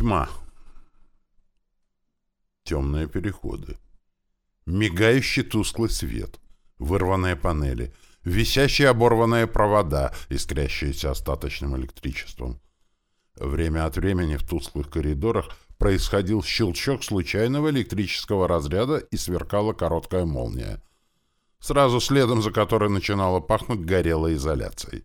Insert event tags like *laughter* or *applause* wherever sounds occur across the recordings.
Тьма. Темные переходы. Мигающий тусклый свет. Вырванные панели. Висящие оборванные провода, искрящиеся остаточным электричеством. Время от времени в тусклых коридорах происходил щелчок случайного электрического разряда и сверкала короткая молния. Сразу следом за которой начинало пахнуть горелой изоляцией.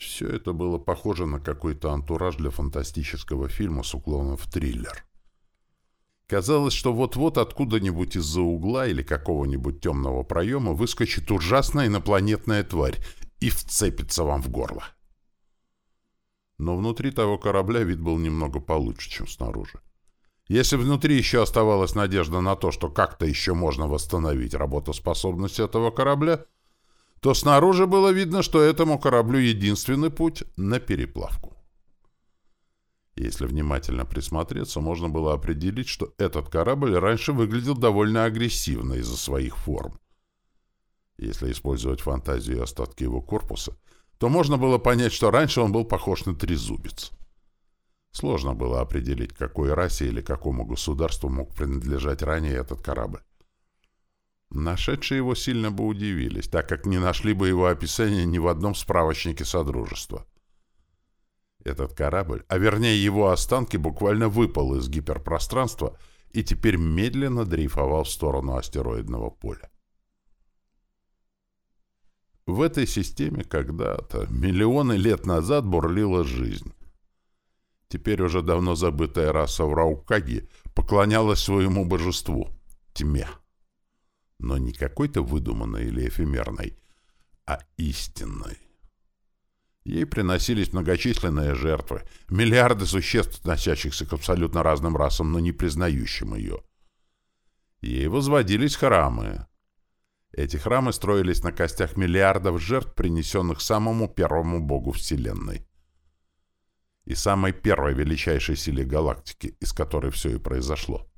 Все это было похоже на какой-то антураж для фантастического фильма с уклоном в триллер. Казалось, что вот-вот откуда-нибудь из-за угла или какого-нибудь темного проема выскочит ужасная инопланетная тварь и вцепится вам в горло. Но внутри того корабля вид был немного получше, чем снаружи. Если внутри еще оставалась надежда на то, что как-то еще можно восстановить работоспособность этого корабля, то снаружи было видно, что этому кораблю единственный путь на переплавку. Если внимательно присмотреться, можно было определить, что этот корабль раньше выглядел довольно агрессивно из-за своих форм. Если использовать фантазию и остатки его корпуса, то можно было понять, что раньше он был похож на трезубец. Сложно было определить, какой расе или какому государству мог принадлежать ранее этот корабль. Нашедшие его сильно бы удивились, так как не нашли бы его описания ни в одном справочнике Содружества. Этот корабль, а вернее его останки, буквально выпал из гиперпространства и теперь медленно дрейфовал в сторону астероидного поля. В этой системе когда-то, миллионы лет назад, бурлила жизнь. Теперь уже давно забытая раса Враукаги поклонялась своему божеству — тьме но не какой-то выдуманной или эфемерной, а истинной. Ей приносились многочисленные жертвы, миллиарды существ, относящихся к абсолютно разным расам, но не признающим ее. Ей возводились храмы. Эти храмы строились на костях миллиардов жертв, принесенных самому первому богу Вселенной. И самой первой величайшей силе галактики, из которой все и произошло.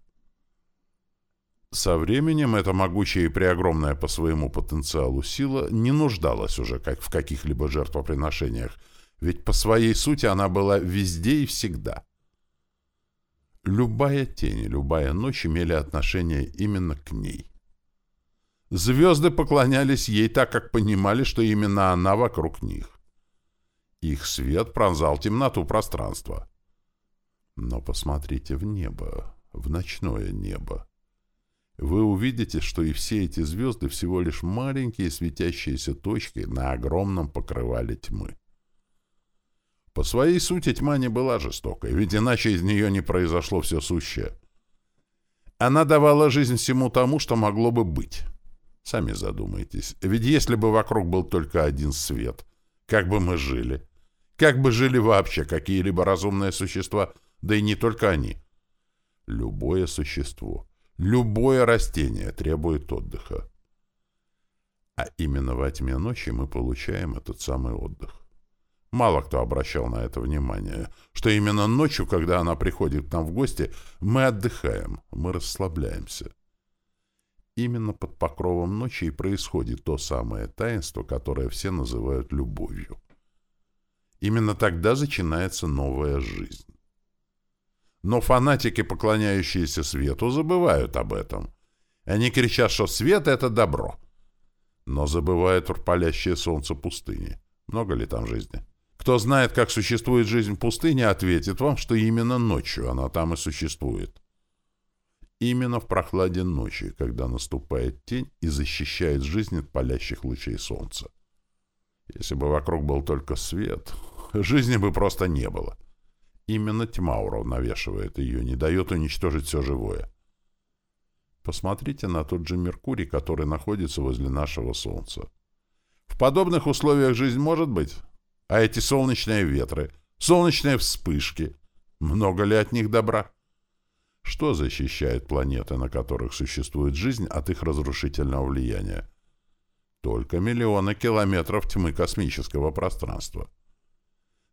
Со временем эта могучая и преогромная по своему потенциалу сила не нуждалась уже как в каких-либо жертвоприношениях, ведь по своей сути она была везде и всегда. Любая тень и любая ночь имели отношение именно к ней. Звезды поклонялись ей так, как понимали, что именно она вокруг них. Их свет пронзал темноту пространства. Но посмотрите в небо, в ночное небо вы увидите, что и все эти звезды всего лишь маленькие светящиеся точки на огромном покрывале тьмы. По своей сути тьма не была жестокой, ведь иначе из нее не произошло все сущее. Она давала жизнь всему тому, что могло бы быть. Сами задумайтесь, ведь если бы вокруг был только один свет, как бы мы жили? Как бы жили вообще какие-либо разумные существа, да и не только они? Любое существо — Любое растение требует отдыха. А именно во тьме ночи мы получаем этот самый отдых. Мало кто обращал на это внимание, что именно ночью, когда она приходит к нам в гости, мы отдыхаем, мы расслабляемся. Именно под покровом ночи и происходит то самое таинство, которое все называют любовью. Именно тогда начинается новая жизнь. Но фанатики, поклоняющиеся свету, забывают об этом. Они кричат, что свет — это добро. Но забывают про палящее солнце пустыни. Много ли там жизни? Кто знает, как существует жизнь в пустыне, ответит вам, что именно ночью она там и существует. Именно в прохладе ночи, когда наступает тень и защищает жизнь от палящих лучей солнца. Если бы вокруг был только свет, *laughs* жизни бы просто не было. Именно тьма уравновешивает ее, не дает уничтожить все живое. Посмотрите на тот же Меркурий, который находится возле нашего Солнца. В подобных условиях жизнь может быть? А эти солнечные ветры, солнечные вспышки, много ли от них добра? Что защищает планеты, на которых существует жизнь, от их разрушительного влияния? Только миллионы километров тьмы космического пространства.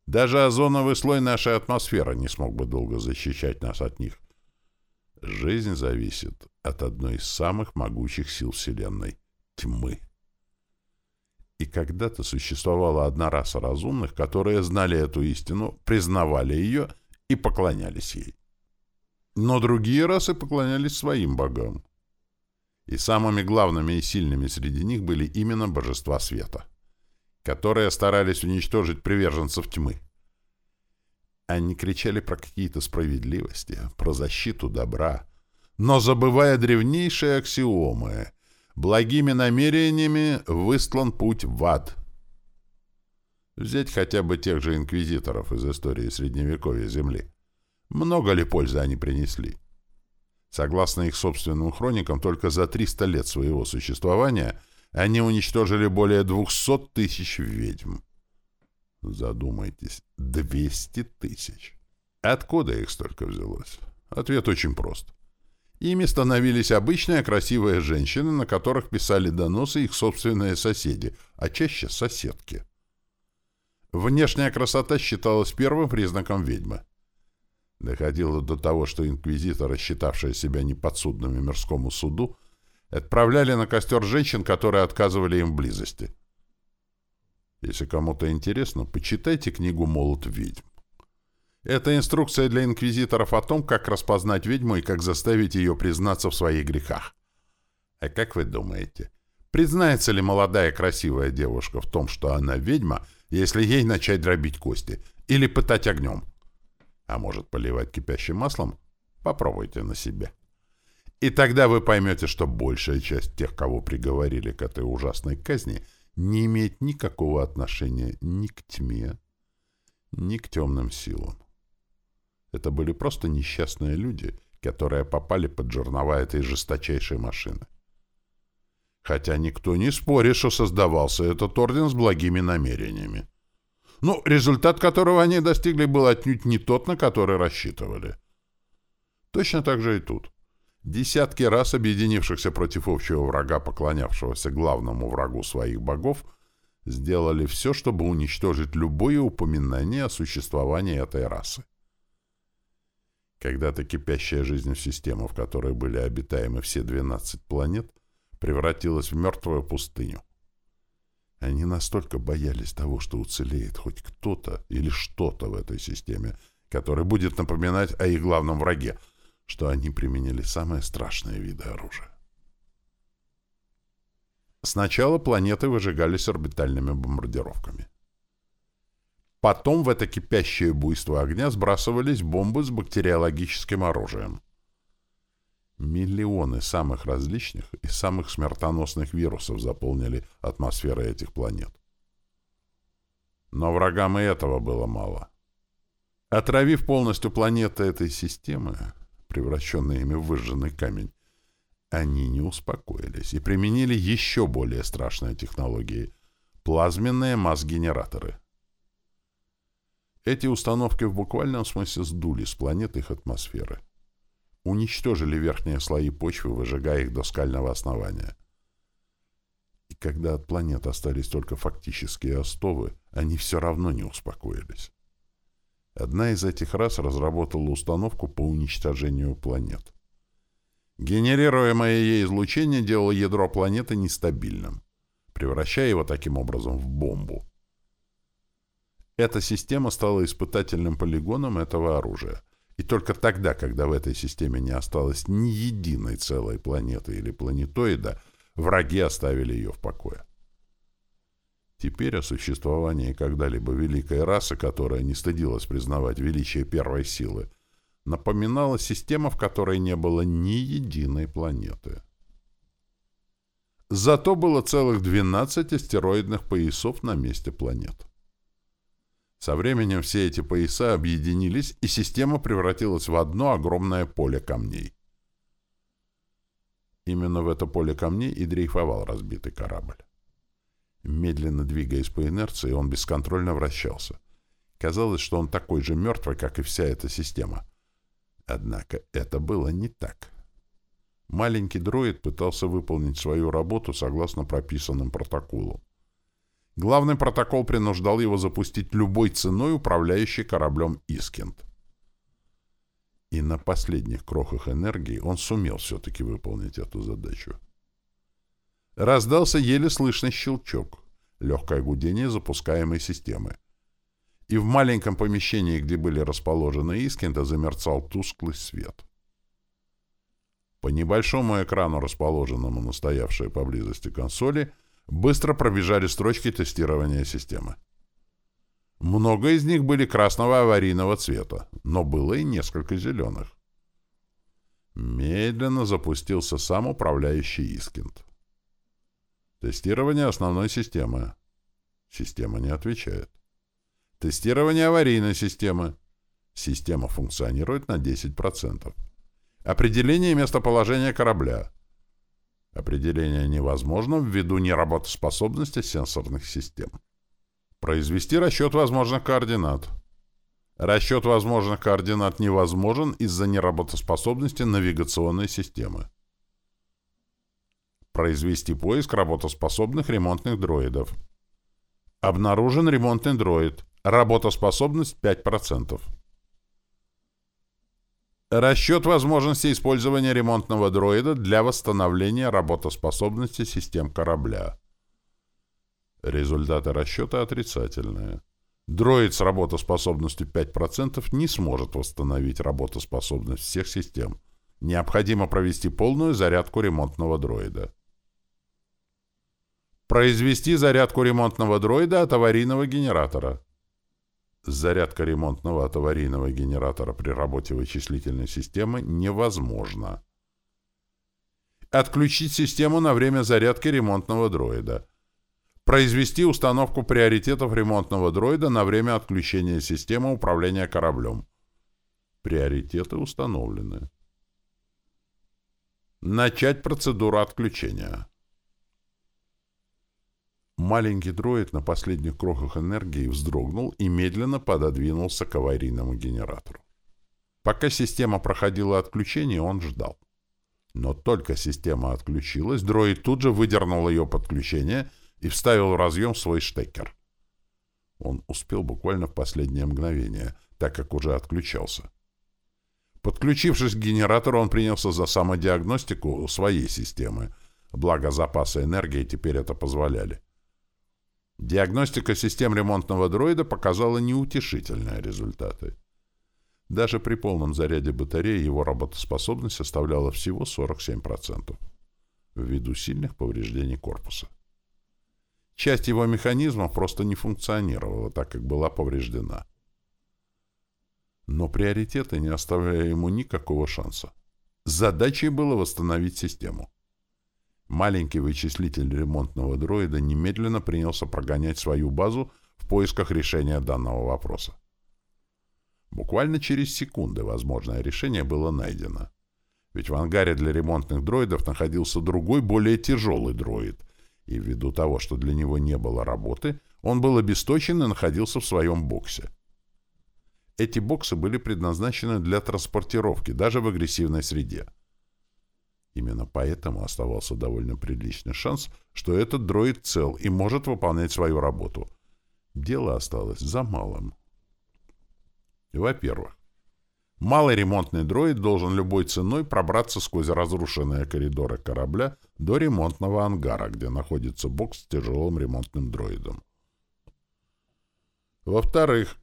Даже озоновый слой нашей атмосферы не смог бы долго защищать нас от них. Жизнь зависит от одной из самых могучих сил Вселенной — тьмы. И когда-то существовала одна раса разумных, которые знали эту истину, признавали ее и поклонялись ей. Но другие расы поклонялись своим богам. И самыми главными и сильными среди них были именно божества света, которые старались уничтожить приверженцев тьмы. Они кричали про какие-то справедливости, про защиту добра, но забывая древнейшие аксиомы, благими намерениями выстлан путь в ад. Взять хотя бы тех же инквизиторов из истории Средневековья Земли. Много ли пользы они принесли? Согласно их собственным хроникам, только за 300 лет своего существования они уничтожили более 200 тысяч ведьм. Задумайтесь, 200 тысяч. Откуда их столько взялось? Ответ очень прост. Ими становились обычные красивые женщины, на которых писали доносы их собственные соседи, а чаще соседки. Внешняя красота считалась первым признаком ведьмы. Доходило до того, что инквизиторы, считавшие себя неподсудными мирскому суду, отправляли на костер женщин, которые отказывали им в близости. Если кому-то интересно, почитайте книгу «Молот ведьм». Это инструкция для инквизиторов о том, как распознать ведьму и как заставить ее признаться в своих грехах. А как вы думаете, признается ли молодая красивая девушка в том, что она ведьма, если ей начать дробить кости или пытать огнем? А может, поливать кипящим маслом? Попробуйте на себе. И тогда вы поймете, что большая часть тех, кого приговорили к этой ужасной казни, не имеет никакого отношения ни к тьме, ни к темным силам. Это были просто несчастные люди, которые попали под жернова этой жесточайшей машины. Хотя никто не спорит, что создавался этот орден с благими намерениями. Ну, результат которого они достигли, был отнюдь не тот, на который рассчитывали. Точно так же и тут. Десятки раз объединившихся против общего врага, поклонявшегося главному врагу своих богов, сделали все, чтобы уничтожить любое упоминание о существовании этой расы. Когда-то кипящая жизнь в систему, в которой были обитаемы все 12 планет, превратилась в мертвую пустыню. Они настолько боялись того, что уцелеет хоть кто-то или что-то в этой системе, который будет напоминать о их главном враге, что они применили самые страшные виды оружия. Сначала планеты выжигались орбитальными бомбардировками. Потом в это кипящее буйство огня сбрасывались бомбы с бактериологическим оружием. Миллионы самых различных и самых смертоносных вирусов заполнили атмосферы этих планет. Но врагам и этого было мало. Отравив полностью планеты этой системы, превращенные ими в выжженный камень, они не успокоились и применили еще более страшные технологии — плазменные масс-генераторы — эти установки в буквальном смысле сдули с планеты их атмосферы. Уничтожили верхние слои почвы, выжигая их до скального основания. И когда от планет остались только фактические остовы, они все равно не успокоились. Одна из этих рас разработала установку по уничтожению планет. Генерируемое ей излучение делало ядро планеты нестабильным, превращая его таким образом в бомбу. Эта система стала испытательным полигоном этого оружия. И только тогда, когда в этой системе не осталось ни единой целой планеты или планетоида, враги оставили ее в покое. Теперь о существовании когда-либо великой расы, которая не стыдилась признавать величие первой силы, напоминала система, в которой не было ни единой планеты. Зато было целых 12 астероидных поясов на месте планет. Со временем все эти пояса объединились, и система превратилась в одно огромное поле камней. Именно в это поле камней и дрейфовал разбитый корабль. Медленно двигаясь по инерции, он бесконтрольно вращался. Казалось, что он такой же мертвый, как и вся эта система. Однако это было не так. Маленький дроид пытался выполнить свою работу согласно прописанным протоколу. Главный протокол принуждал его запустить любой ценой управляющий кораблем «Искинд». И на последних крохах энергии он сумел все-таки выполнить эту задачу. Раздался еле слышный щелчок, легкое гудение запускаемой системы. и в маленьком помещении, где были расположены Искинда, замерцал тусклый свет. По небольшому экрану, расположенному на стоявшей поблизости консоли, быстро пробежали строчки тестирования системы. Много из них были красного аварийного цвета, но было и несколько зеленых. Медленно запустился сам управляющий Искинд. Тестирование основной системы. Система не отвечает. Тестирование аварийной системы. Система функционирует на 10%. Определение местоположения корабля. Определение невозможно ввиду неработоспособности сенсорных систем. Произвести расчет возможных координат. Расчет возможных координат невозможен из-за неработоспособности навигационной системы. Произвести поиск работоспособных ремонтных дроидов. Обнаружен ремонтный дроид. Работоспособность 5%. Расчет возможности использования ремонтного дроида для восстановления работоспособности систем корабля. Результаты расчета отрицательные. Дроид с работоспособностью 5% не сможет восстановить работоспособность всех систем. Необходимо провести полную зарядку ремонтного дроида. Произвести зарядку ремонтного дроида от аварийного генератора. Зарядка ремонтного от аварийного генератора при работе вычислительной системы невозможна. Отключить систему на время зарядки ремонтного дроида. Произвести установку приоритетов ремонтного дроида на время отключения системы управления кораблем. Приоритеты установлены. Начать процедуру отключения. Маленький дроид на последних крохах энергии вздрогнул и медленно пододвинулся к аварийному генератору. Пока система проходила отключение, он ждал. Но только система отключилась, дроид тут же выдернул ее подключение и вставил в разъем свой штекер. Он успел буквально в последнее мгновение, так как уже отключался. Подключившись к генератору, он принялся за самодиагностику своей системы, благо запасы энергии теперь это позволяли. Диагностика систем ремонтного дроида показала неутешительные результаты. Даже при полном заряде батареи его работоспособность составляла всего 47%, ввиду сильных повреждений корпуса. Часть его механизмов просто не функционировала, так как была повреждена. Но приоритеты не оставляли ему никакого шанса. Задачей было восстановить систему. Маленький вычислитель ремонтного дроида немедленно принялся прогонять свою базу в поисках решения данного вопроса. Буквально через секунды возможное решение было найдено. Ведь в ангаре для ремонтных дроидов находился другой, более тяжелый дроид, и ввиду того, что для него не было работы, он был обесточен и находился в своем боксе. Эти боксы были предназначены для транспортировки, даже в агрессивной среде. Именно поэтому оставался довольно приличный шанс, что этот дроид цел и может выполнять свою работу. Дело осталось за малым. Во-первых, Малый ремонтный дроид должен любой ценой пробраться сквозь разрушенные коридоры корабля до ремонтного ангара, где находится бокс с тяжелым ремонтным дроидом. Во-вторых,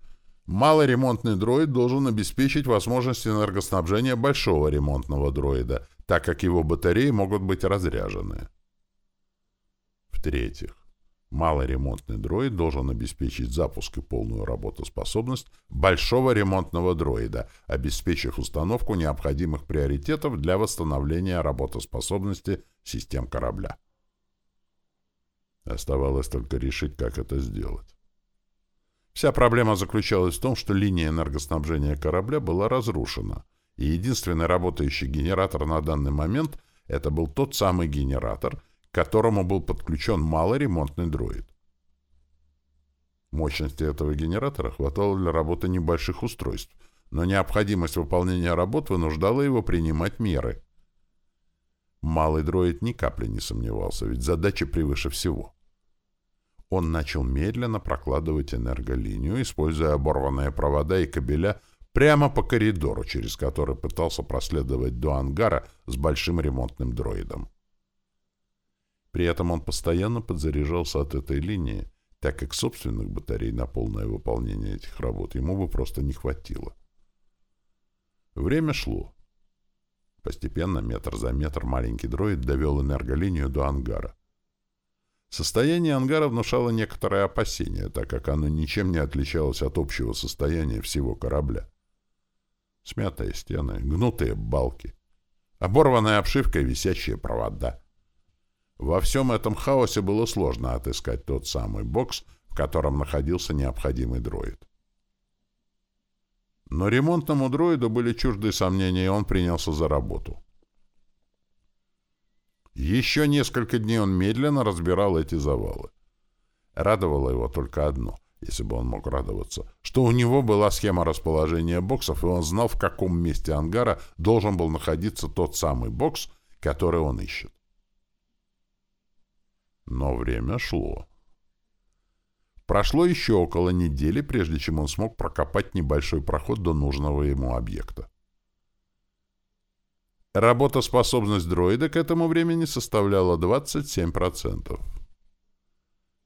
малый ремонтный дроид должен обеспечить возможность энергоснабжения большого ремонтного дроида, так как его батареи могут быть разряжены. В-третьих, Малый ремонтный дроид должен обеспечить запуск и полную работоспособность большого ремонтного дроида, обеспечив установку необходимых приоритетов для восстановления работоспособности систем корабля. Оставалось только решить, как это сделать. Вся проблема заключалась в том, что линия энергоснабжения корабля была разрушена, и единственный работающий генератор на данный момент — это был тот самый генератор — к которому был подключен малый ремонтный дроид. Мощности этого генератора хватало для работы небольших устройств, но необходимость выполнения работ вынуждала его принимать меры. Малый дроид ни капли не сомневался, ведь задача превыше всего. Он начал медленно прокладывать энерголинию, используя оборванные провода и кабеля прямо по коридору, через который пытался проследовать до ангара с большим ремонтным дроидом. При этом он постоянно подзаряжался от этой линии, так как собственных батарей на полное выполнение этих работ ему бы просто не хватило. Время шло. Постепенно, метр за метр, маленький дроид довел энерголинию до ангара. Состояние ангара внушало некоторое опасение, так как оно ничем не отличалось от общего состояния всего корабля. Смятые стены, гнутые балки, оборванная обшивка и висящие провода. Во всем этом хаосе было сложно отыскать тот самый бокс, в котором находился необходимый дроид. Но ремонтному дроиду были чужды сомнения, и он принялся за работу. Еще несколько дней он медленно разбирал эти завалы. Радовало его только одно, если бы он мог радоваться, что у него была схема расположения боксов, и он знал, в каком месте ангара должен был находиться тот самый бокс, который он ищет. Но время шло. Прошло еще около недели, прежде чем он смог прокопать небольшой проход до нужного ему объекта. Работоспособность дроида к этому времени составляла 27%.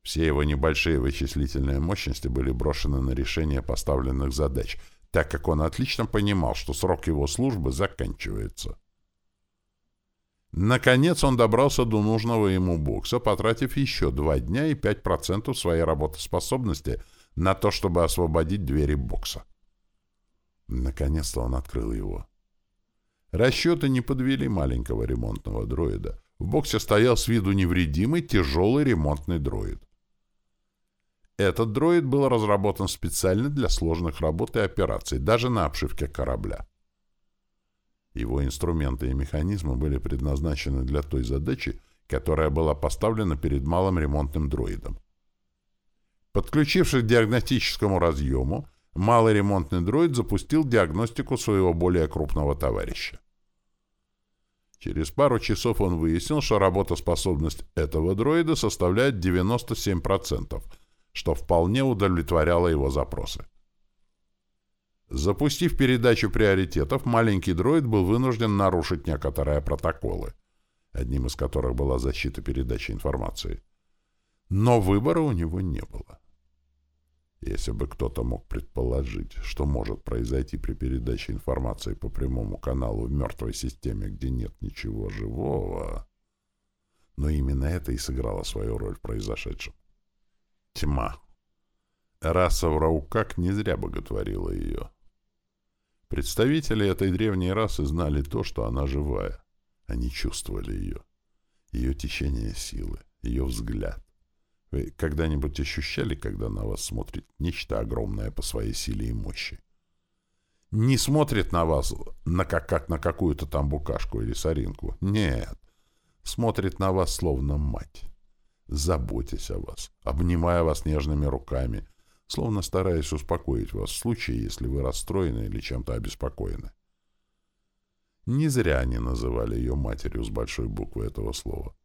Все его небольшие вычислительные мощности были брошены на решение поставленных задач, так как он отлично понимал, что срок его службы заканчивается. Наконец он добрался до нужного ему бокса, потратив еще два дня и 5% своей работоспособности на то, чтобы освободить двери бокса. Наконец-то он открыл его. Расчеты не подвели маленького ремонтного дроида. В боксе стоял с виду невредимый тяжелый ремонтный дроид. Этот дроид был разработан специально для сложных работ и операций, даже на обшивке корабля. Его инструменты и механизмы были предназначены для той задачи, которая была поставлена перед малым ремонтным дроидом. Подключившись к диагностическому разъему, малый ремонтный дроид запустил диагностику своего более крупного товарища. Через пару часов он выяснил, что работоспособность этого дроида составляет 97%, что вполне удовлетворяло его запросы. Запустив передачу приоритетов, маленький дроид был вынужден нарушить некоторые протоколы, одним из которых была защита передачи информации. Но выбора у него не было. Если бы кто-то мог предположить, что может произойти при передаче информации по прямому каналу в мертвой системе, где нет ничего живого... Но именно это и сыграло свою роль в произошедшем. Тьма. Раса Враукак не зря боготворила ее. Представители этой древней расы знали то, что она живая. Они чувствовали ее. Ее течение силы, ее взгляд. Вы когда-нибудь ощущали, когда на вас смотрит нечто огромное по своей силе и мощи? Не смотрит на вас на как, как на какую-то там букашку или соринку. Нет. Смотрит на вас словно мать. Заботясь о вас, обнимая вас нежными руками, словно стараясь успокоить вас в случае, если вы расстроены или чем-то обеспокоены. Не зря они называли ее матерью с большой буквы этого слова.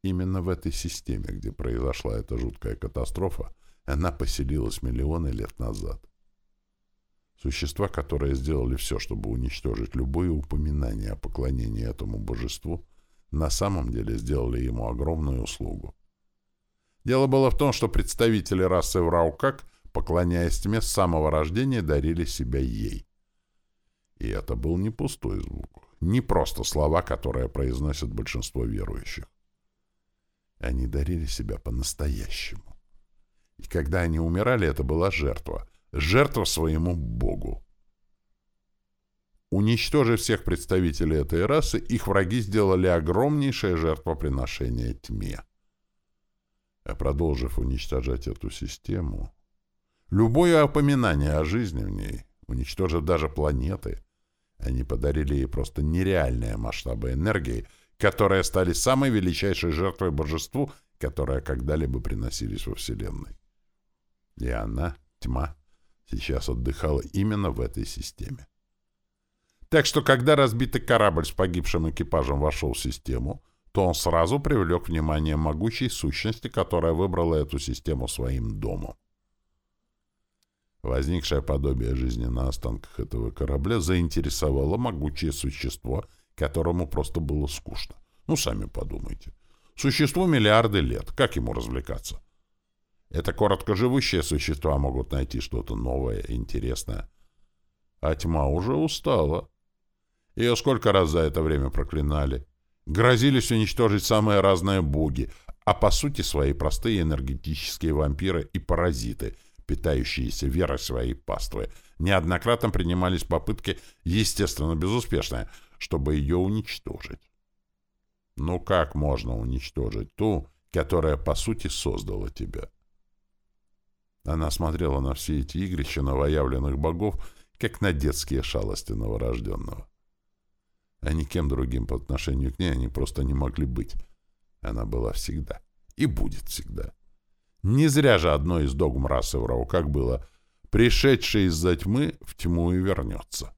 Именно в этой системе, где произошла эта жуткая катастрофа, она поселилась миллионы лет назад. Существа, которые сделали все, чтобы уничтожить любое упоминание о поклонении этому божеству, на самом деле сделали ему огромную услугу. Дело было в том, что представители расы Враукак, поклоняясь тьме с самого рождения, дарили себя ей. И это был не пустой звук, не просто слова, которые произносят большинство верующих. Они дарили себя по-настоящему. И когда они умирали, это была жертва. Жертва своему Богу. Уничтожив всех представителей этой расы, их враги сделали огромнейшее жертвоприношение тьме. А продолжив уничтожать эту систему, любое опоминание о жизни в ней, уничтожив даже планеты, они подарили ей просто нереальные масштабы энергии, которые стали самой величайшей жертвой божеству, которая когда-либо приносились во Вселенной. И она, тьма, сейчас отдыхала именно в этой системе. Так что, когда разбитый корабль с погибшим экипажем вошел в систему, то он сразу привлек внимание могучей сущности, которая выбрала эту систему своим домом. Возникшее подобие жизни на останках этого корабля заинтересовало могучее существо, которому просто было скучно. Ну, сами подумайте. Существу миллиарды лет. Как ему развлекаться? Это короткоживущие существа могут найти что-то новое интересное. А тьма уже устала. Ее сколько раз за это время проклинали. Грозились уничтожить самые разные боги, а по сути свои простые энергетические вампиры и паразиты, питающиеся верой своей паствы. Неоднократно принимались попытки, естественно, безуспешные, чтобы ее уничтожить. Ну как можно уничтожить ту, которая по сути создала тебя? Она смотрела на все эти игрища новоявленных богов, как на детские шалости новорожденного. А никем другим по отношению к ней они просто не могли быть. Она была всегда. И будет всегда. Не зря же одной из догм расы Врау, как было, пришедший из-за тьмы в тьму и вернется.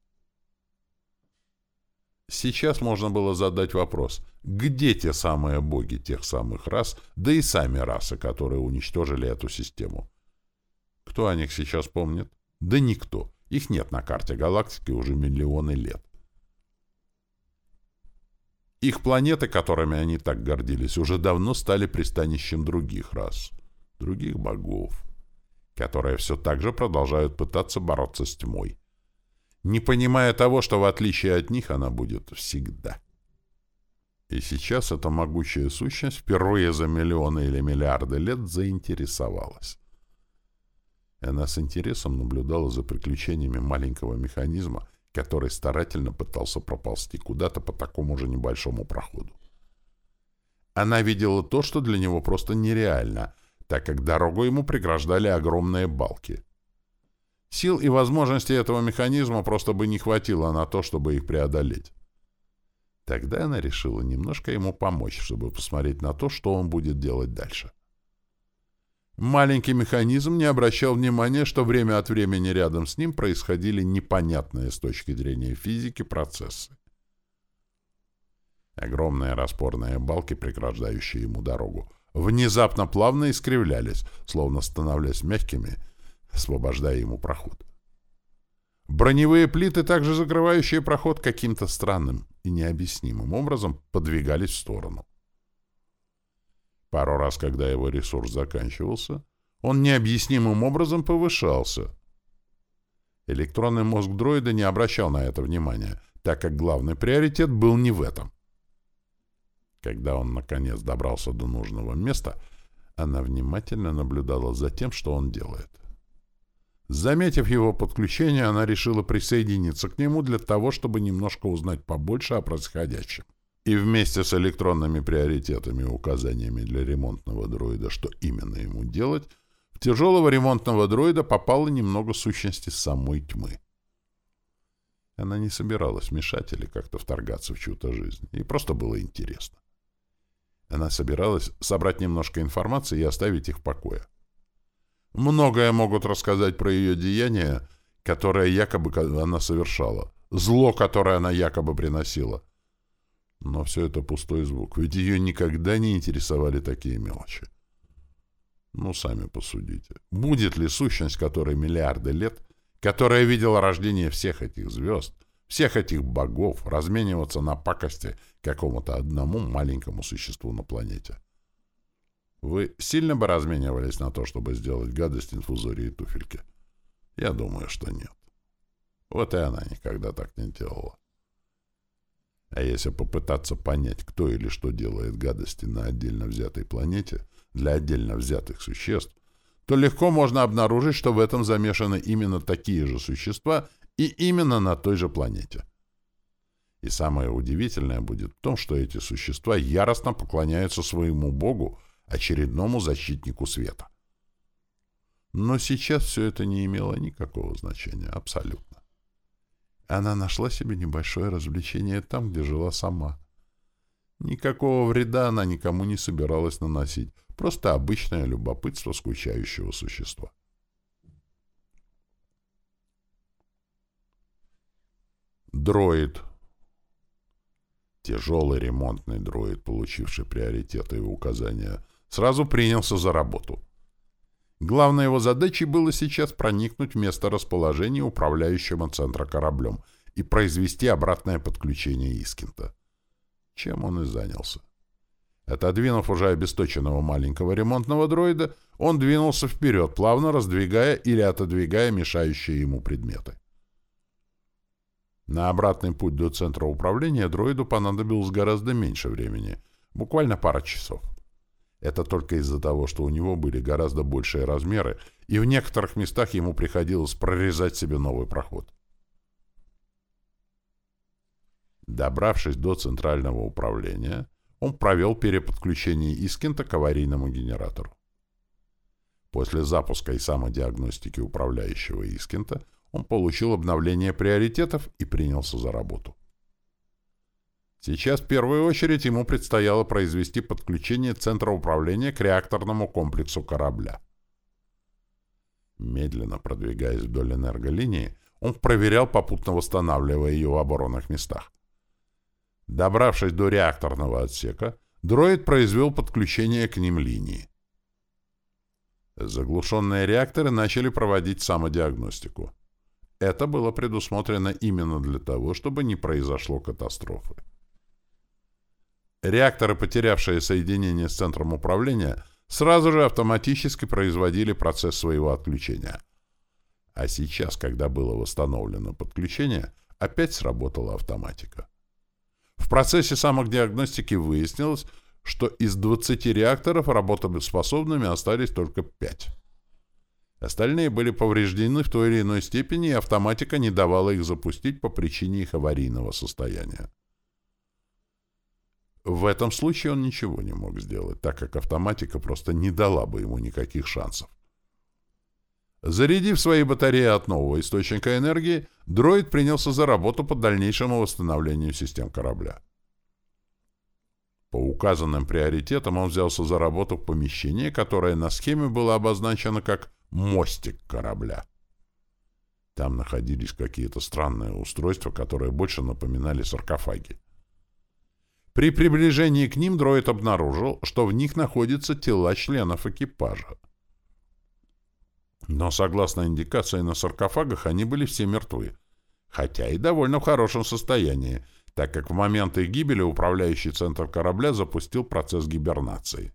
Сейчас можно было задать вопрос, где те самые боги тех самых рас, да и сами расы, которые уничтожили эту систему. Кто о них сейчас помнит? Да никто. Их нет на карте галактики уже миллионы лет. Их планеты, которыми они так гордились, уже давно стали пристанищем других рас, других богов, которые все так же продолжают пытаться бороться с тьмой, не понимая того, что в отличие от них она будет всегда. И сейчас эта могучая сущность впервые за миллионы или миллиарды лет заинтересовалась. Она с интересом наблюдала за приключениями маленького механизма, который старательно пытался проползти куда-то по такому же небольшому проходу. Она видела то, что для него просто нереально, так как дорогу ему преграждали огромные балки. Сил и возможностей этого механизма просто бы не хватило на то, чтобы их преодолеть. Тогда она решила немножко ему помочь, чтобы посмотреть на то, что он будет делать дальше. Маленький механизм не обращал внимания, что время от времени рядом с ним происходили непонятные с точки зрения физики процессы. Огромные распорные балки, преграждающие ему дорогу, внезапно плавно искривлялись, словно становлясь мягкими, освобождая ему проход. Броневые плиты, также закрывающие проход каким-то странным и необъяснимым образом, подвигались в сторону. Пару раз, когда его ресурс заканчивался, он необъяснимым образом повышался. Электронный мозг дроида не обращал на это внимания, так как главный приоритет был не в этом. Когда он, наконец, добрался до нужного места, она внимательно наблюдала за тем, что он делает. Заметив его подключение, она решила присоединиться к нему для того, чтобы немножко узнать побольше о происходящем и вместе с электронными приоритетами и указаниями для ремонтного дроида, что именно ему делать, в тяжелого ремонтного дроида попало немного сущности самой тьмы. Она не собиралась мешать или как-то вторгаться в чью-то жизнь, ей просто было интересно. Она собиралась собрать немножко информации и оставить их в покое. Многое могут рассказать про ее деяния, которое якобы она совершала, зло, которое она якобы приносила — но все это пустой звук, ведь ее никогда не интересовали такие мелочи. Ну, сами посудите. Будет ли сущность, которой миллиарды лет, которая видела рождение всех этих звезд, всех этих богов, размениваться на пакости какому-то одному маленькому существу на планете? Вы сильно бы разменивались на то, чтобы сделать гадость инфузории туфельки? Я думаю, что нет. Вот и она никогда так не делала. А если попытаться понять, кто или что делает гадости на отдельно взятой планете для отдельно взятых существ, то легко можно обнаружить, что в этом замешаны именно такие же существа и именно на той же планете. И самое удивительное будет в том, что эти существа яростно поклоняются своему богу, очередному защитнику света. Но сейчас все это не имело никакого значения, абсолютно. Она нашла себе небольшое развлечение там, где жила сама. Никакого вреда она никому не собиралась наносить, просто обычное любопытство скучающего существа. Дроид. Тяжелый ремонтный дроид, получивший приоритеты и указания, сразу принялся за работу. Главной его задачей было сейчас проникнуть в место расположения управляющего центра кораблем и произвести обратное подключение Искинта. Чем он и занялся. Отодвинув уже обесточенного маленького ремонтного дроида, он двинулся вперед, плавно раздвигая или отодвигая мешающие ему предметы. На обратный путь до центра управления дроиду понадобилось гораздо меньше времени, буквально пара часов. Это только из-за того, что у него были гораздо большие размеры, и в некоторых местах ему приходилось прорезать себе новый проход. Добравшись до центрального управления, он провел переподключение Искента к аварийному генератору. После запуска и самодиагностики управляющего Искента он получил обновление приоритетов и принялся за работу. Сейчас в первую очередь ему предстояло произвести подключение центра управления к реакторному комплексу корабля. Медленно продвигаясь вдоль энерголинии, он проверял, попутно восстанавливая ее в оборонных местах. Добравшись до реакторного отсека, дроид произвел подключение к ним линии. Заглушенные реакторы начали проводить самодиагностику. Это было предусмотрено именно для того, чтобы не произошло катастрофы. Реакторы, потерявшие соединение с центром управления, сразу же автоматически производили процесс своего отключения. А сейчас, когда было восстановлено подключение, опять сработала автоматика. В процессе самодиагностики выяснилось, что из 20 реакторов работоспособными остались только 5. Остальные были повреждены в той или иной степени, и автоматика не давала их запустить по причине их аварийного состояния. В этом случае он ничего не мог сделать, так как автоматика просто не дала бы ему никаких шансов. Зарядив свои батареи от нового источника энергии, дроид принялся за работу по дальнейшему восстановлению систем корабля. По указанным приоритетам он взялся за работу в помещении, которое на схеме было обозначено как «мостик корабля». Там находились какие-то странные устройства, которые больше напоминали саркофаги. При приближении к ним дроид обнаружил, что в них находятся тела членов экипажа. Но, согласно индикации на саркофагах, они были все мертвы, хотя и довольно в хорошем состоянии, так как в момент их гибели управляющий центр корабля запустил процесс гибернации.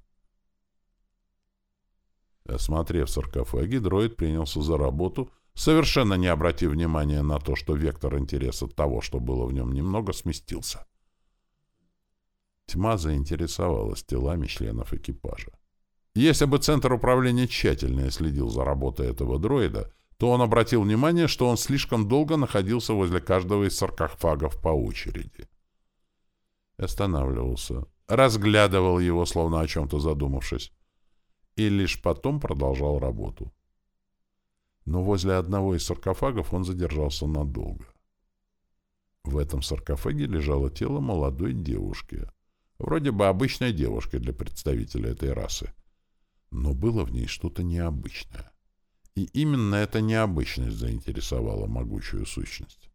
Осмотрев саркофаги, дроид принялся за работу, совершенно не обратив внимания на то, что вектор интереса того, что было в нем немного, сместился. Тьма заинтересовалась телами членов экипажа. Если бы Центр управления тщательно следил за работой этого дроида, то он обратил внимание, что он слишком долго находился возле каждого из саркофагов по очереди. Останавливался, разглядывал его, словно о чем-то задумавшись, и лишь потом продолжал работу. Но возле одного из саркофагов он задержался надолго. В этом саркофаге лежало тело молодой девушки — Вроде бы обычной девушкой для представителя этой расы. Но было в ней что-то необычное. И именно эта необычность заинтересовала могучую сущность.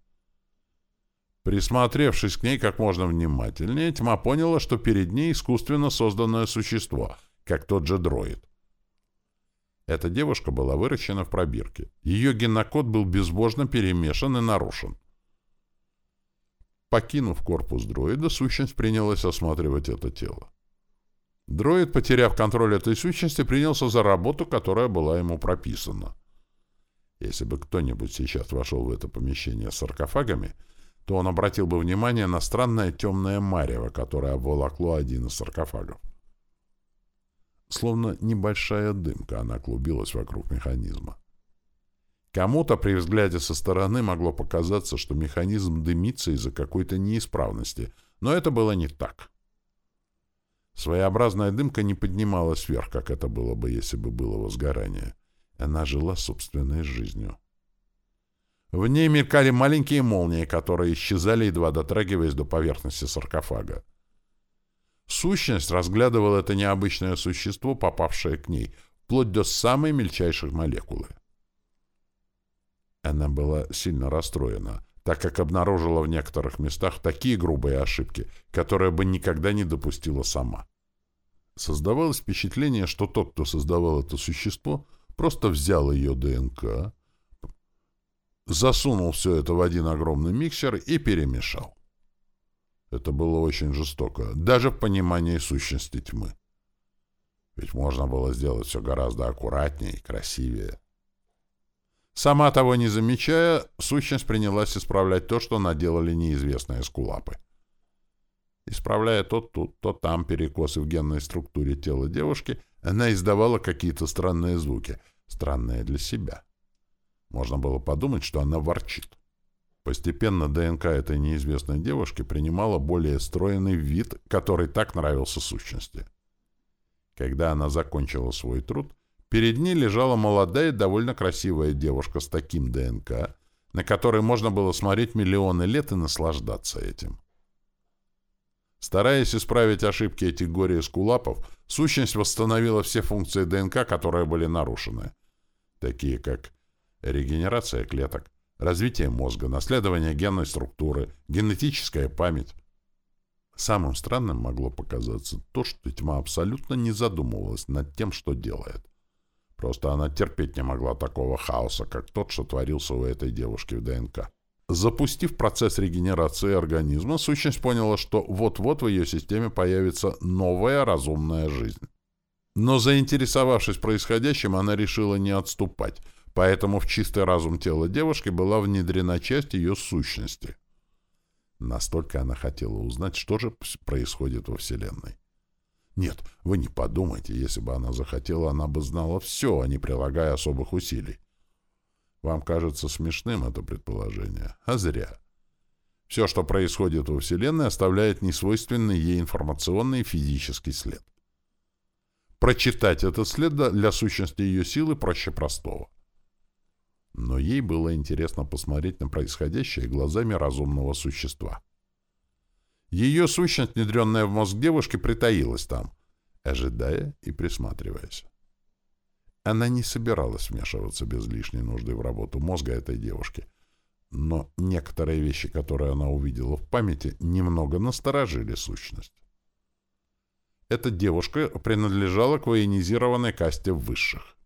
Присмотревшись к ней как можно внимательнее, тьма поняла, что перед ней искусственно созданное существо, как тот же дроид. Эта девушка была выращена в пробирке. Ее генокод был безбожно перемешан и нарушен. Покинув корпус дроида, сущность принялась осматривать это тело. Дроид, потеряв контроль этой сущности, принялся за работу, которая была ему прописана. Если бы кто-нибудь сейчас вошел в это помещение с саркофагами, то он обратил бы внимание на странное темное марево, которое обволокло один из саркофагов. Словно небольшая дымка она клубилась вокруг механизма. Кому-то при взгляде со стороны могло показаться, что механизм дымится из-за какой-то неисправности, но это было не так. Своеобразная дымка не поднималась вверх, как это было бы, если бы было возгорание. Она жила собственной жизнью. В ней мелькали маленькие молнии, которые исчезали, едва дотрагиваясь до поверхности саркофага. Сущность разглядывала это необычное существо, попавшее к ней, вплоть до самой мельчайших молекулы. Она была сильно расстроена, так как обнаружила в некоторых местах такие грубые ошибки, которые бы никогда не допустила сама. Создавалось впечатление, что тот, кто создавал это существо, просто взял ее ДНК, засунул все это в один огромный миксер и перемешал. Это было очень жестоко, даже в понимании сущности тьмы. Ведь можно было сделать все гораздо аккуратнее и красивее. Сама того не замечая, сущность принялась исправлять то, что наделали неизвестные скулапы. Исправляя то тут, то там перекосы в генной структуре тела девушки, она издавала какие-то странные звуки, странные для себя. Можно было подумать, что она ворчит. Постепенно ДНК этой неизвестной девушки принимала более стройный вид, который так нравился сущности. Когда она закончила свой труд, перед ней лежала молодая, довольно красивая девушка с таким ДНК, на которой можно было смотреть миллионы лет и наслаждаться этим. Стараясь исправить ошибки этих горе скулапов, сущность восстановила все функции ДНК, которые были нарушены, такие как регенерация клеток, развитие мозга, наследование генной структуры, генетическая память. Самым странным могло показаться то, что тьма абсолютно не задумывалась над тем, что делает. Просто она терпеть не могла такого хаоса, как тот, что творился у этой девушки в ДНК. Запустив процесс регенерации организма, сущность поняла, что вот-вот в ее системе появится новая разумная жизнь. Но заинтересовавшись происходящим, она решила не отступать, поэтому в чистый разум тела девушки была внедрена часть ее сущности. Настолько она хотела узнать, что же происходит во Вселенной. Нет, вы не подумайте, если бы она захотела, она бы знала все, а не прилагая особых усилий. Вам кажется смешным это предположение, а зря. Все, что происходит во Вселенной, оставляет несвойственный ей информационный физический след. Прочитать этот след для сущности ее силы проще простого. Но ей было интересно посмотреть на происходящее глазами разумного существа. Ее сущность, внедренная в мозг девушки, притаилась там, ожидая и присматриваясь. Она не собиралась вмешиваться без лишней нужды в работу мозга этой девушки. Но некоторые вещи, которые она увидела в памяти, немного насторожили сущность. Эта девушка принадлежала к военизированной касте высших.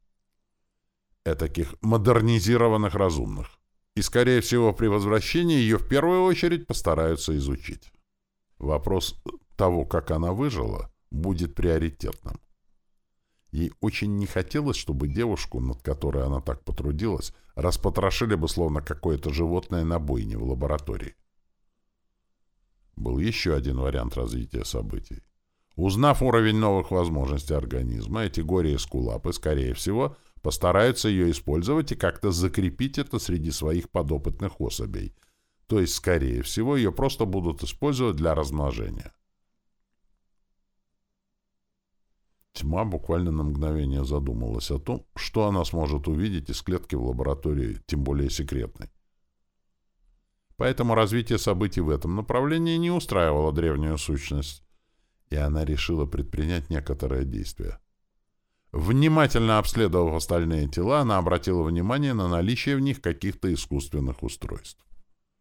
Этаких модернизированных разумных. И, скорее всего, при возвращении ее в первую очередь постараются изучить. Вопрос того, как она выжила, будет приоритетным. Ей очень не хотелось, чтобы девушку, над которой она так потрудилась, распотрошили бы словно какое-то животное на бойне в лаборатории. Был еще один вариант развития событий. Узнав уровень новых возможностей организма, эти горе скулапы, скорее всего, постараются ее использовать и как-то закрепить это среди своих подопытных особей. То есть, скорее всего, ее просто будут использовать для размножения. Тьма буквально на мгновение задумалась о том, что она сможет увидеть из клетки в лаборатории, тем более секретной. Поэтому развитие событий в этом направлении не устраивало древнюю сущность, и она решила предпринять некоторые действия. Внимательно обследовав остальные тела, она обратила внимание на наличие в них каких-то искусственных устройств.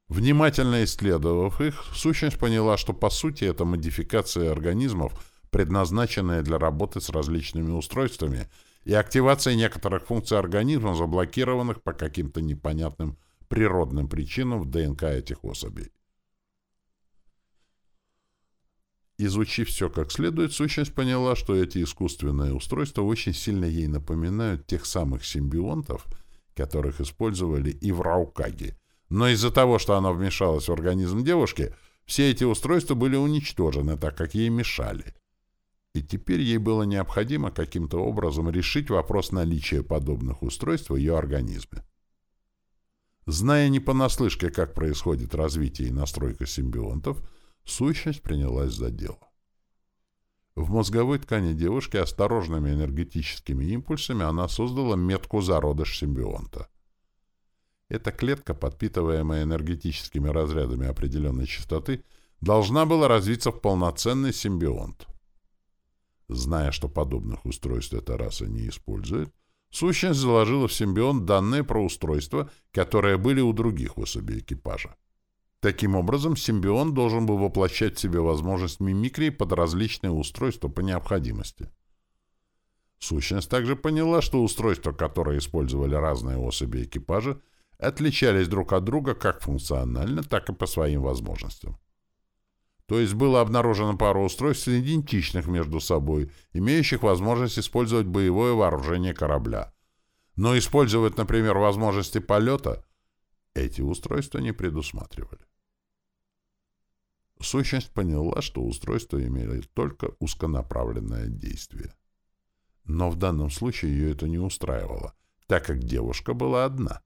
Внимательно исследовав их, сущность поняла, что по сути это модификация организмов, предназначенные для работы с различными устройствами и активации некоторых функций организма, заблокированных по каким-то непонятным природным причинам в ДНК этих особей. Изучив все как следует, сущность поняла, что эти искусственные устройства очень сильно ей напоминают тех самых симбионтов, которых использовали и в Раукаге. Но из-за того, что она вмешалась в организм девушки, все эти устройства были уничтожены, так как ей мешали и теперь ей было необходимо каким-то образом решить вопрос наличия подобных устройств в ее организме. Зная не понаслышке, как происходит развитие и настройка симбионтов, сущность принялась за дело. В мозговой ткани девушки осторожными энергетическими импульсами она создала метку зародыш симбионта. Эта клетка, подпитываемая энергетическими разрядами определенной частоты, должна была развиться в полноценный симбионт. Зная, что подобных устройств эта раса не использует, сущность заложила в симбион данные про устройства, которые были у других особей экипажа. Таким образом, симбион должен был воплощать в себе возможность мимикрии под различные устройства по необходимости. Сущность также поняла, что устройства, которые использовали разные особи экипажа, отличались друг от друга как функционально, так и по своим возможностям. То есть было обнаружено пару устройств идентичных между собой, имеющих возможность использовать боевое вооружение корабля. Но использовать, например, возможности полета эти устройства не предусматривали. Сущность поняла, что устройство имеет только узконаправленное действие. Но в данном случае ее это не устраивало, так как девушка была одна.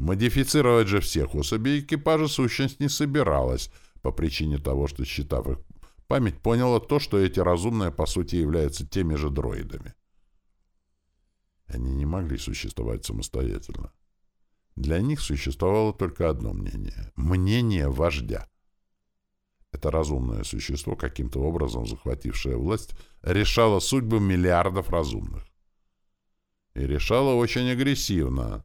Модифицировать же всех особей экипажа сущность не собиралась, по причине того, что, считав их память, поняла то, что эти разумные, по сути, являются теми же дроидами. Они не могли существовать самостоятельно. Для них существовало только одно мнение — мнение вождя. Это разумное существо, каким-то образом захватившее власть, решало судьбы миллиардов разумных. И решало очень агрессивно.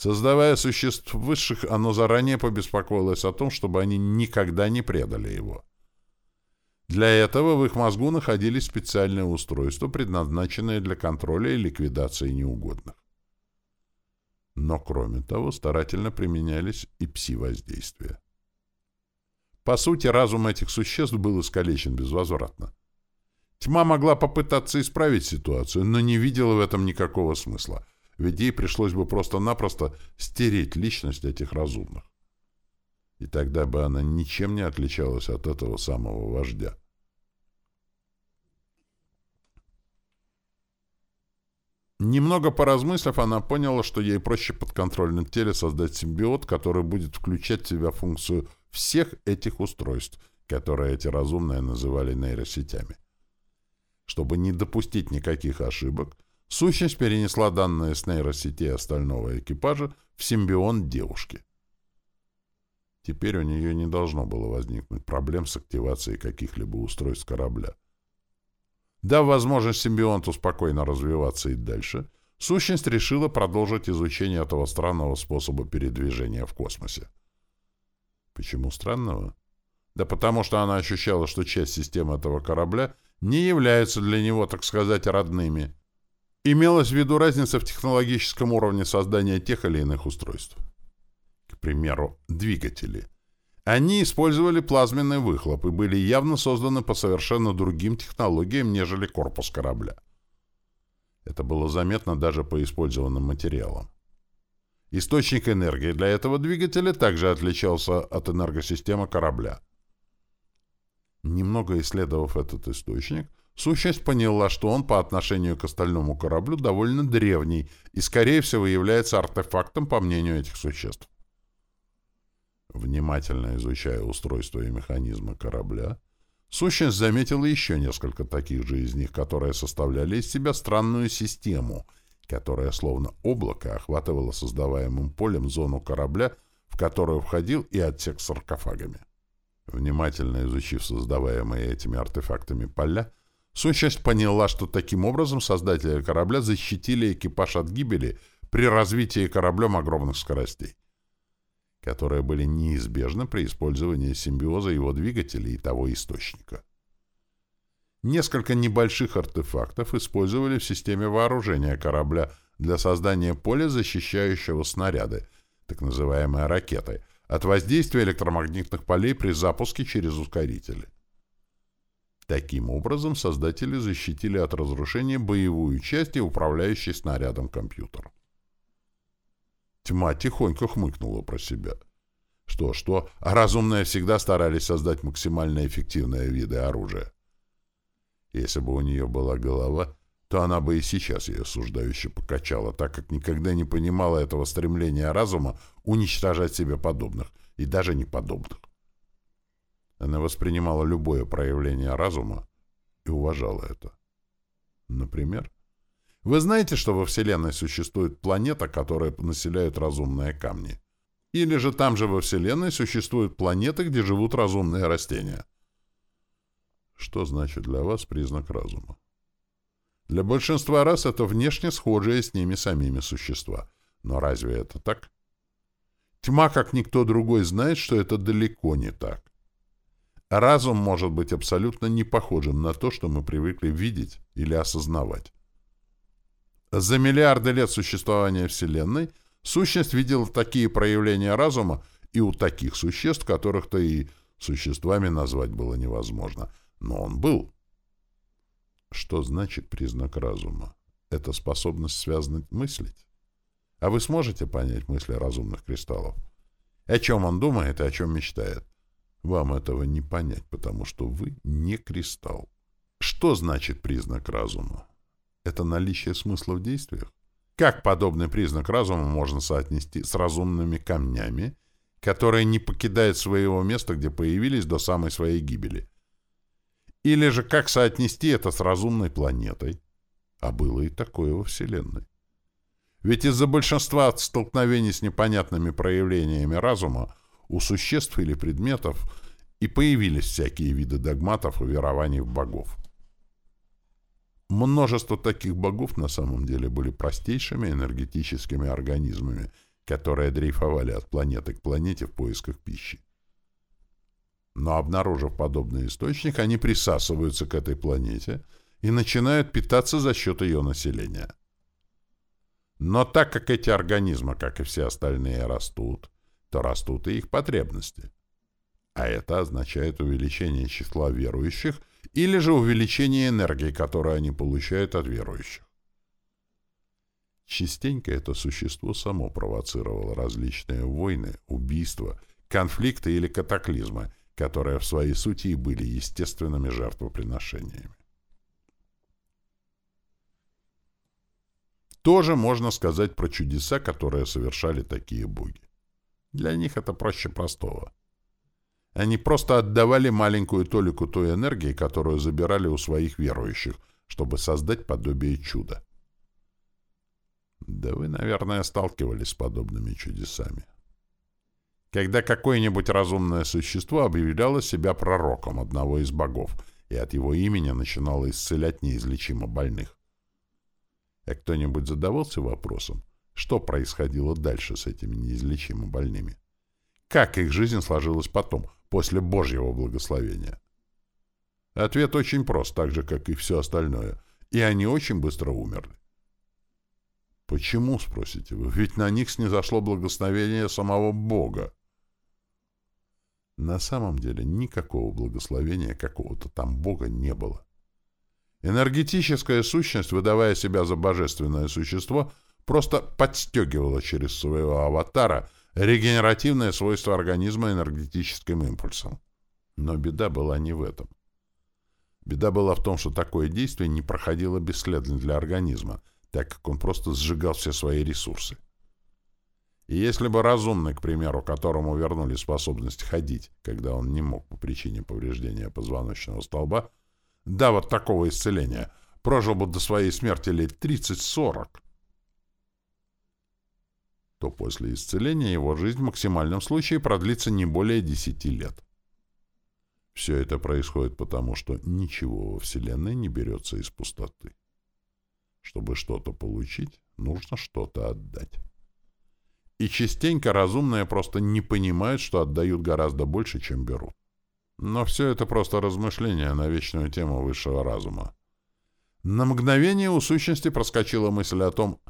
Создавая существ высших, оно заранее побеспокоилось о том, чтобы они никогда не предали его. Для этого в их мозгу находились специальные устройства, предназначенные для контроля и ликвидации неугодных. Но, кроме того, старательно применялись и пси-воздействия. По сути, разум этих существ был искалечен безвозвратно. Тьма могла попытаться исправить ситуацию, но не видела в этом никакого смысла, ведь ей пришлось бы просто-напросто стереть личность этих разумных. И тогда бы она ничем не отличалась от этого самого вождя. Немного поразмыслив, она поняла, что ей проще под контролем теле создать симбиот, который будет включать в себя функцию всех этих устройств, которые эти разумные называли нейросетями. Чтобы не допустить никаких ошибок, сущность перенесла данные с нейросетей остального экипажа в симбион девушки. Теперь у нее не должно было возникнуть проблем с активацией каких-либо устройств корабля. Дав возможность симбионту спокойно развиваться и дальше, сущность решила продолжить изучение этого странного способа передвижения в космосе. Почему странного? Да потому что она ощущала, что часть системы этого корабля не является для него, так сказать, родными. Имелась в виду разница в технологическом уровне создания тех или иных устройств. К примеру, двигатели — они использовали плазменный выхлоп и были явно созданы по совершенно другим технологиям, нежели корпус корабля. Это было заметно даже по использованным материалам. Источник энергии для этого двигателя также отличался от энергосистемы корабля. Немного исследовав этот источник, сущность поняла, что он по отношению к остальному кораблю довольно древний и, скорее всего, является артефактом, по мнению этих существ. Внимательно изучая устройство и механизмы корабля, сущность заметила еще несколько таких же из них, которые составляли из себя странную систему, которая словно облако охватывала создаваемым полем зону корабля, в которую входил и отсек с саркофагами. Внимательно изучив создаваемые этими артефактами поля, сущность поняла, что таким образом создатели корабля защитили экипаж от гибели при развитии кораблем огромных скоростей которые были неизбежны при использовании симбиоза его двигателей и того источника. Несколько небольших артефактов использовали в системе вооружения корабля для создания поля, защищающего снаряды, так называемые ракеты, от воздействия электромагнитных полей при запуске через ускорители. Таким образом, создатели защитили от разрушения боевую часть и управляющий снарядом компьютер. Тьма тихонько хмыкнула про себя. Что-что, а разумные всегда старались создать максимально эффективные виды оружия. Если бы у нее была голова, то она бы и сейчас ее осуждающе покачала, так как никогда не понимала этого стремления разума уничтожать себе подобных, и даже неподобных. Она воспринимала любое проявление разума и уважала это. Например, вы знаете, что во Вселенной существует планета, которая населяют разумные камни? Или же там же во Вселенной существуют планеты, где живут разумные растения? Что значит для вас признак разума? Для большинства рас это внешне схожие с ними самими существа. Но разве это так? Тьма, как никто другой, знает, что это далеко не так. Разум может быть абсолютно не похожим на то, что мы привыкли видеть или осознавать. За миллиарды лет существования Вселенной сущность видела такие проявления разума и у таких существ, которых-то и Существами назвать было невозможно, но он был. Что значит признак разума? Это способность связанно мыслить. А вы сможете понять мысли разумных кристаллов? О чем он думает и о чем мечтает? Вам этого не понять, потому что вы не кристалл. Что значит признак разума? Это наличие смысла в действиях? Как подобный признак разума можно соотнести с разумными камнями, которые не покидают своего места, где появились до самой своей гибели? Или же как соотнести это с разумной планетой? А было и такое во Вселенной. Ведь из-за большинства столкновений с непонятными проявлениями разума у существ или предметов и появились всякие виды догматов и верований в богов. Множество таких богов на самом деле были простейшими энергетическими организмами, которые дрейфовали от планеты к планете в поисках пищи. Но обнаружив подобный источник, они присасываются к этой планете и начинают питаться за счет ее населения. Но так как эти организмы, как и все остальные, растут, то растут и их потребности. А это означает увеличение числа верующих или же увеличение энергии, которую они получают от верующих. Частенько это существо само провоцировало различные войны, убийства, конфликты или катаклизмы, которые в своей сути и были естественными жертвоприношениями. Тоже можно сказать про чудеса, которые совершали такие боги. Для них это проще простого. Они просто отдавали маленькую толику той энергии, которую забирали у своих верующих, чтобы создать подобие чуда. Да вы, наверное, сталкивались с подобными чудесами. Когда какое-нибудь разумное существо объявляло себя пророком одного из богов и от его имени начинало исцелять неизлечимо больных. А кто-нибудь задавался вопросом, что происходило дальше с этими неизлечимо больными? Как их жизнь сложилась потом, после Божьего благословения? Ответ очень прост, так же, как и все остальное. И они очень быстро умерли. Почему, спросите вы? Ведь на них снизошло благословение самого Бога. На самом деле никакого благословения какого-то там Бога не было. Энергетическая сущность, выдавая себя за божественное существо, просто подстегивала через своего аватара регенеративное свойство организма энергетическим импульсом. Но беда была не в этом. Беда была в том, что такое действие не проходило бесследно для организма, так как он просто сжигал все свои ресурсы. И если бы разумный, к примеру, которому вернули способность ходить, когда он не мог по причине повреждения позвоночного столба, да, вот такого исцеления, прожил бы до своей смерти лет 30-40, то после исцеления его жизнь в максимальном случае продлится не более 10 лет. Все это происходит потому, что ничего во Вселенной не берется из пустоты. Чтобы что-то получить, нужно что-то отдать. И частенько разумные просто не понимают, что отдают гораздо больше, чем берут. Но все это просто размышления на вечную тему высшего разума. На мгновение у сущности проскочила мысль о том,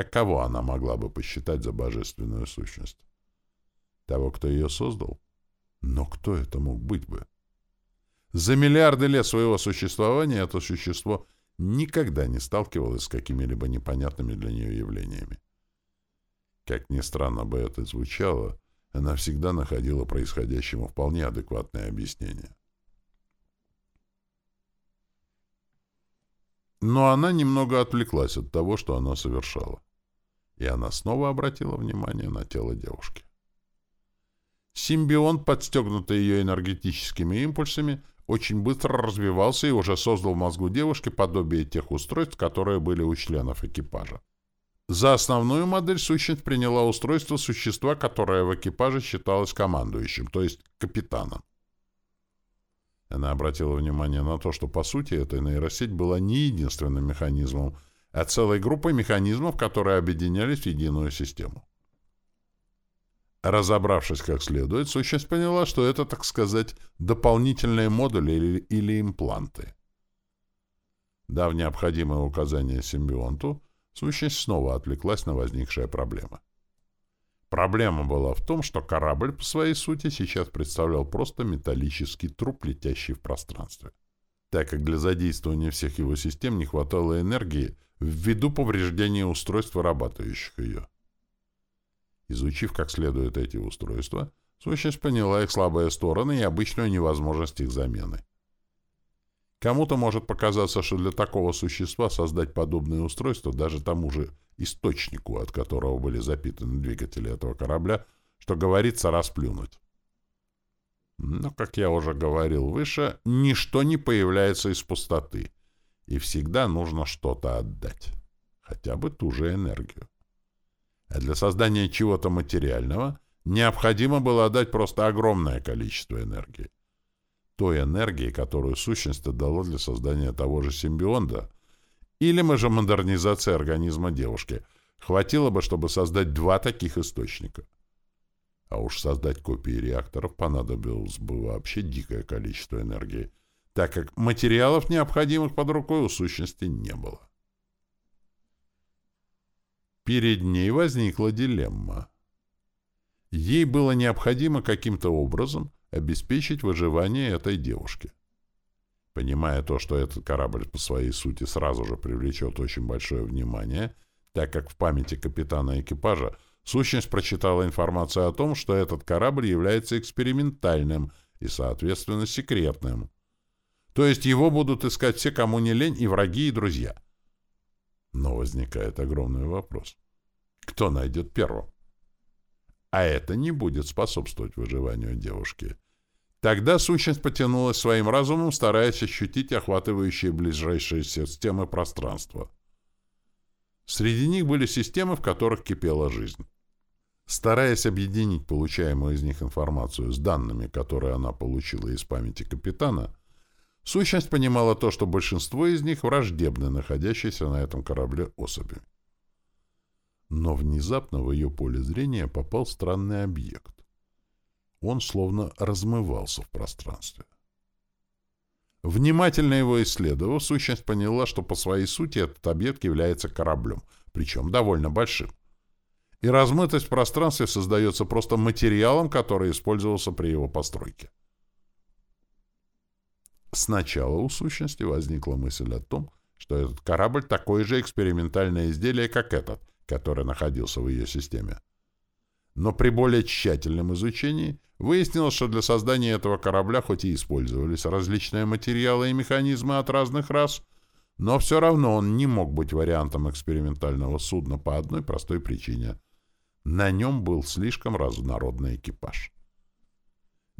а кого она могла бы посчитать за божественную сущность. Того, кто ее создал? Но кто это мог быть бы? За миллиарды лет своего существования это существо никогда не сталкивалось с какими-либо непонятными для нее явлениями. Как ни странно бы это звучало, она всегда находила происходящему вполне адекватное объяснение. Но она немного отвлеклась от того, что она совершала. И она снова обратила внимание на тело девушки. Симбион, подстегнутый ее энергетическими импульсами, очень быстро развивался и уже создал в мозгу девушки подобие тех устройств, которые были у членов экипажа. За основную модель сущность приняла устройство существа, которое в экипаже считалось командующим, то есть капитаном. Она обратила внимание на то, что по сути эта нейросеть была не единственным механизмом, а целой группой механизмов, которые объединялись в единую систему. Разобравшись как следует, сущность поняла, что это, так сказать, дополнительные модули или, или импланты. Дав необходимое указание симбионту, Сущность снова отвлеклась на возникшие проблемы. Проблема была в том, что корабль по своей сути сейчас представлял просто металлический труп, летящий в пространстве. Так как для задействования всех его систем не хватало энергии ввиду повреждения устройств, вырабатывающих ее. Изучив как следует эти устройства, сущность поняла их слабые стороны и обычную невозможность их замены. Кому-то может показаться, что для такого существа создать подобное устройство даже тому же источнику, от которого были запитаны двигатели этого корабля, что говорится расплюнуть. Но, как я уже говорил выше, ничто не появляется из пустоты, и всегда нужно что-то отдать, хотя бы ту же энергию. А для создания чего-то материального необходимо было отдать просто огромное количество энергии той энергии, которую сущность отдала для создания того же симбионта, или же модернизации организма девушки. Хватило бы, чтобы создать два таких источника. А уж создать копии реакторов понадобилось бы вообще дикое количество энергии, так как материалов, необходимых под рукой, у сущности не было. Перед ней возникла дилемма. Ей было необходимо каким-то образом обеспечить выживание этой девушки. Понимая то, что этот корабль по своей сути сразу же привлечет очень большое внимание, так как в памяти капитана экипажа сущность прочитала информацию о том, что этот корабль является экспериментальным и, соответственно, секретным. То есть его будут искать все, кому не лень, и враги, и друзья. Но возникает огромный вопрос. Кто найдет первым? а это не будет способствовать выживанию девушки. Тогда сущность потянулась своим разумом, стараясь ощутить охватывающие ближайшие системы пространства. Среди них были системы, в которых кипела жизнь. Стараясь объединить получаемую из них информацию с данными, которые она получила из памяти капитана, сущность понимала то, что большинство из них враждебны находящиеся на этом корабле особи. Но внезапно в ее поле зрения попал странный объект. Он словно размывался в пространстве. Внимательно его исследовав, сущность поняла, что по своей сути этот объект является кораблем, причем довольно большим. И размытость в пространстве создается просто материалом, который использовался при его постройке. Сначала у сущности возникла мысль о том, что этот корабль такое же экспериментальное изделие, как этот, который находился в ее системе. Но при более тщательном изучении выяснилось, что для создания этого корабля хоть и использовались различные материалы и механизмы от разных рас, но все равно он не мог быть вариантом экспериментального судна по одной простой причине. На нем был слишком разнородный экипаж.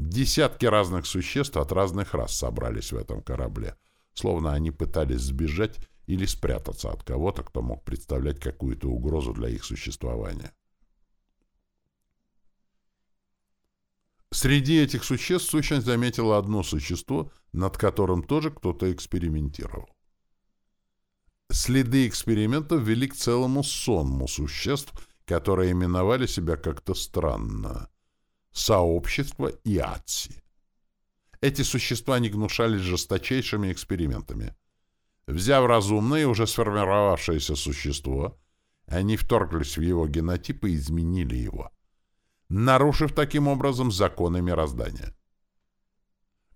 Десятки разных существ от разных рас собрались в этом корабле, словно они пытались сбежать или спрятаться от кого-то, кто мог представлять какую-то угрозу для их существования. Среди этих существ сущность заметила одно существо, над которым тоже кто-то экспериментировал. Следы экспериментов вели к целому сонму существ, которые именовали себя как-то странно. Сообщество Иатси. Эти существа не гнушались жесточайшими экспериментами. Взяв разумное, уже сформировавшееся существо, они вторглись в его генотип и изменили его, нарушив таким образом законы мироздания.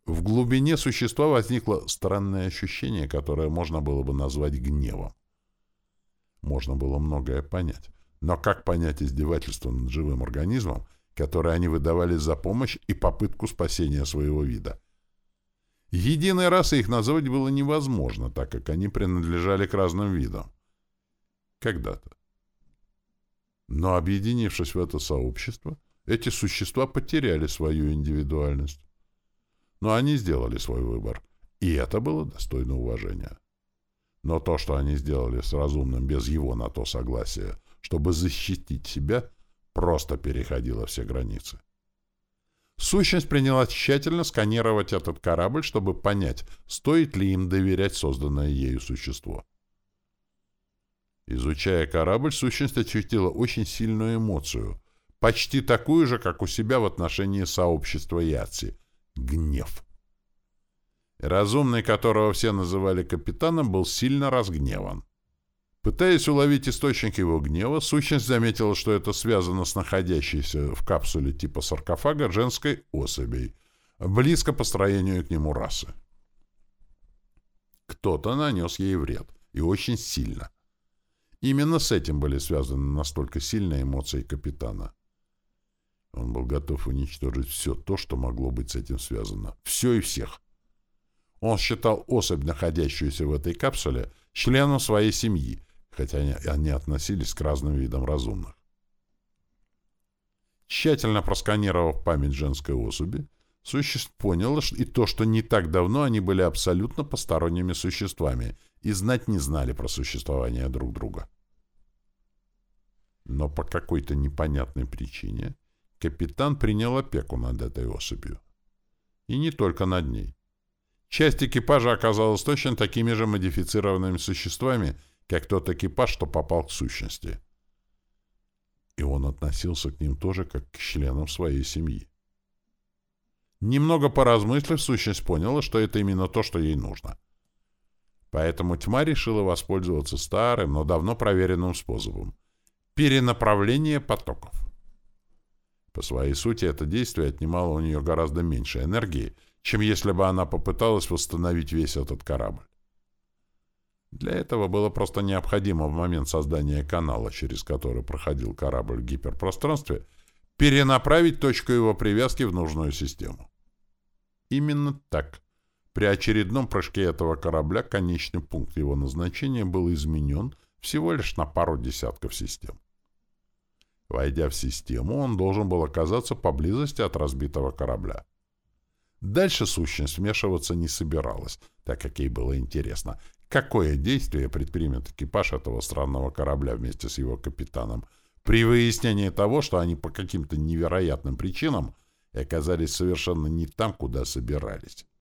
В глубине существа возникло странное ощущение, которое можно было бы назвать гневом. Можно было многое понять. Но как понять издевательство над живым организмом, которое они выдавали за помощь и попытку спасения своего вида? Единой расой их назвать было невозможно, так как они принадлежали к разным видам. Когда-то. Но объединившись в это сообщество, эти существа потеряли свою индивидуальность. Но они сделали свой выбор, и это было достойно уважения. Но то, что они сделали с разумным без его на то согласия, чтобы защитить себя, просто переходило все границы. Сущность приняла тщательно сканировать этот корабль, чтобы понять, стоит ли им доверять созданное ею существо. Изучая корабль, сущность ощутила очень сильную эмоцию, почти такую же, как у себя в отношении сообщества Яци — гнев. Разумный, которого все называли капитаном, был сильно разгневан. Пытаясь уловить источник его гнева, сущность заметила, что это связано с находящейся в капсуле типа саркофага женской особей, близко по строению к нему расы. Кто-то нанес ей вред, и очень сильно. Именно с этим были связаны настолько сильные эмоции капитана. Он был готов уничтожить все то, что могло быть с этим связано. Все и всех. Он считал особь, находящуюся в этой капсуле, членом своей семьи, хотя они, они относились к разным видам разумных. Тщательно просканировав память женской особи, существ поняло и то, что не так давно они были абсолютно посторонними существами и знать не знали про существование друг друга. Но по какой-то непонятной причине капитан принял опеку над этой особью. И не только над ней. Часть экипажа оказалась точно такими же модифицированными существами, как тот экипаж, что попал к сущности. И он относился к ним тоже как к членам своей семьи. Немного поразмыслив, сущность поняла, что это именно то, что ей нужно. Поэтому тьма решила воспользоваться старым, но давно проверенным способом — перенаправление потоков. По своей сути, это действие отнимало у нее гораздо меньше энергии, чем если бы она попыталась восстановить весь этот корабль. Для этого было просто необходимо в момент создания канала, через который проходил корабль в гиперпространстве, перенаправить точку его привязки в нужную систему. Именно так. При очередном прыжке этого корабля конечный пункт его назначения был изменен всего лишь на пару десятков систем. Войдя в систему, он должен был оказаться поблизости от разбитого корабля. Дальше сущность вмешиваться не собиралась, так как ей было интересно, какое действие предпримет экипаж этого странного корабля вместе с его капитаном при выяснении того, что они по каким-то невероятным причинам оказались совершенно не там, куда собирались.